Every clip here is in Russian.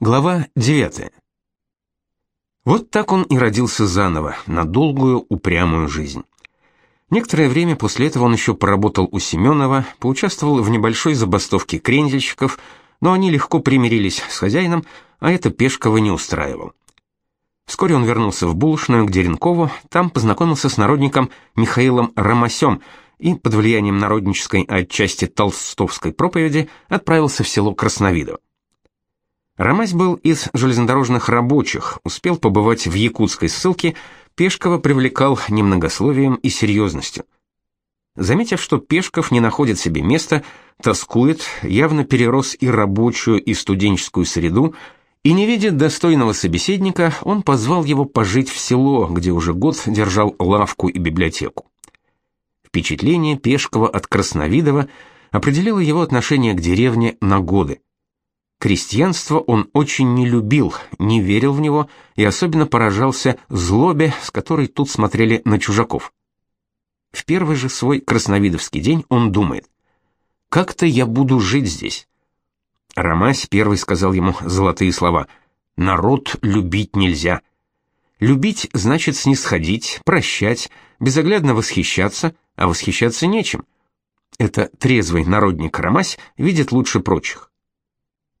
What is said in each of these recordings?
Глава 9. Вот так он и родился заново, на долгую упрямую жизнь. Некоторое время после этого он еще поработал у Семенова, поучаствовал в небольшой забастовке крендельщиков, но они легко примирились с хозяином, а это Пешкова не устраивал. Вскоре он вернулся в булочную к Деренкову, там познакомился с народником Михаилом Ромасем и под влиянием народнической, отчасти толстовской проповеди отправился в село Красновидово. Ромась был из железнодорожных рабочих, успел побывать в якутской ссылке, Пешкова привлекал немногословием и серьезностью. Заметив, что Пешков не находит себе места, тоскует, явно перерос и рабочую, и студенческую среду, и не видя достойного собеседника, он позвал его пожить в село, где уже год держал лавку и библиотеку. Впечатление Пешкова от Красновидова определило его отношение к деревне на годы. Крестьянство он очень не любил, не верил в него и особенно поражался злобе, с которой тут смотрели на чужаков. В первый же свой красновидовский день он думает: как-то я буду жить здесь. Ромась первый сказал ему золотые слова: народ любить нельзя. Любить значит снисходить, прощать, безоглядно восхищаться, а восхищаться нечем. Это трезвый народник Ромась видит лучше прочих.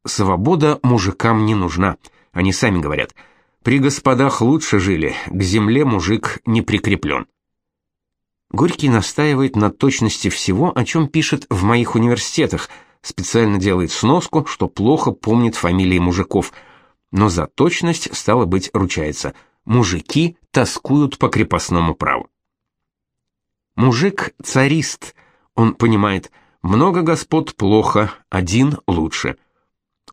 Свобода мужикам не нужна. Они сами говорят: "При господах лучше жили, к земле мужик не прикреплен». Горький настаивает на точности всего, о чем пишет в моих университетах, специально делает сноску, что плохо помнит фамилии мужиков. Но за точность стало быть ручается. Мужики тоскуют по крепостному праву. Мужик царист. Он понимает: много господ плохо, один лучше.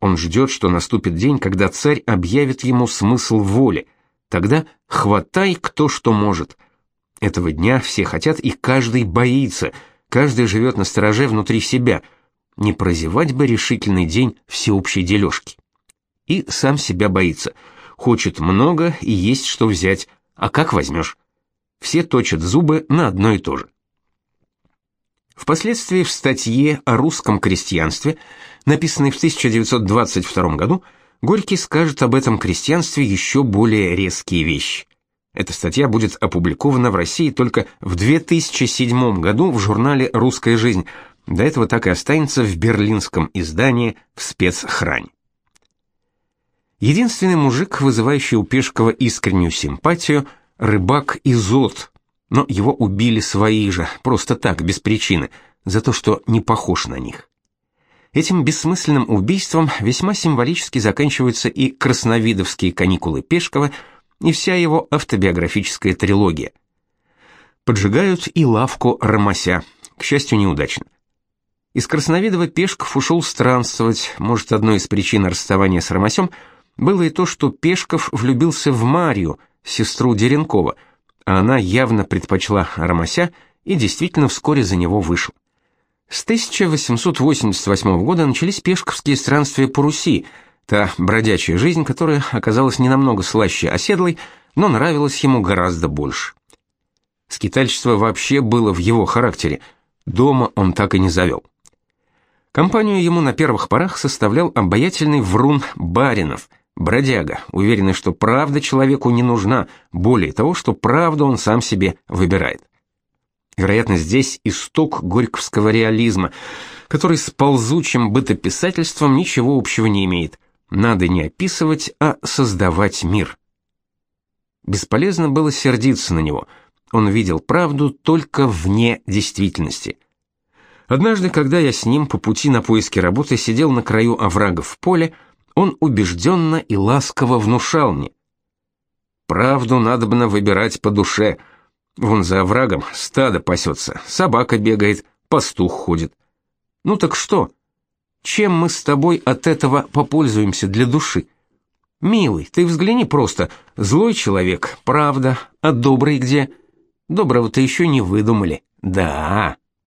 Он ждет, что наступит день, когда царь объявит ему смысл воли. Тогда хватай кто что может. Этого дня все хотят, и каждый боится. Каждый живет на стороже внутри себя. Не прозевать бы решительный день всеобщей дележки. И сам себя боится. Хочет много и есть что взять. А как возьмешь? Все точат зубы на одно и то же. Впоследствии в статье о русском крестьянстве, написанной в 1922 году, Горький скажет об этом крестьянстве еще более резкие вещи. Эта статья будет опубликована в России только в 2007 году в журнале «Русская жизнь», до этого так и останется в берлинском издании в спецхране. Единственный мужик, вызывающий у Пешкова искреннюю симпатию, рыбак Изот, но его убили свои же, просто так, без причины, за то, что не похож на них. Этим бессмысленным убийством весьма символически заканчиваются и красновидовские каникулы Пешкова, и вся его автобиографическая трилогия. Поджигают и лавку Ромася, к счастью, неудачно. Из Красновидова Пешков ушел странствовать, может, одной из причин расставания с Ромасем было и то, что Пешков влюбился в Марию, сестру Деренкова – а она явно предпочла Ромася и действительно вскоре за него вышел. С 1888 года начались пешковские странствия по Руси, та бродячая жизнь, которая оказалась не намного слаще оседлой, но нравилась ему гораздо больше. Скитальчество вообще было в его характере, дома он так и не завел. Компанию ему на первых порах составлял обаятельный врун Баринов – Бродяга, уверенный, что правда человеку не нужна, более того, что правду он сам себе выбирает. Вероятно, здесь исток горьковского реализма, который с ползучим бытописательством ничего общего не имеет. Надо не описывать, а создавать мир. Бесполезно было сердиться на него. Он видел правду только вне действительности. Однажды, когда я с ним по пути на поиски работы сидел на краю оврага в поле, он убежденно и ласково внушал мне. Правду надо бы выбирать по душе. Вон за оврагом стадо пасется, собака бегает, пастух ходит. Ну так что? Чем мы с тобой от этого попользуемся для души? Милый, ты взгляни просто. Злой человек, правда, а добрый где? Доброго-то еще не выдумали. Да.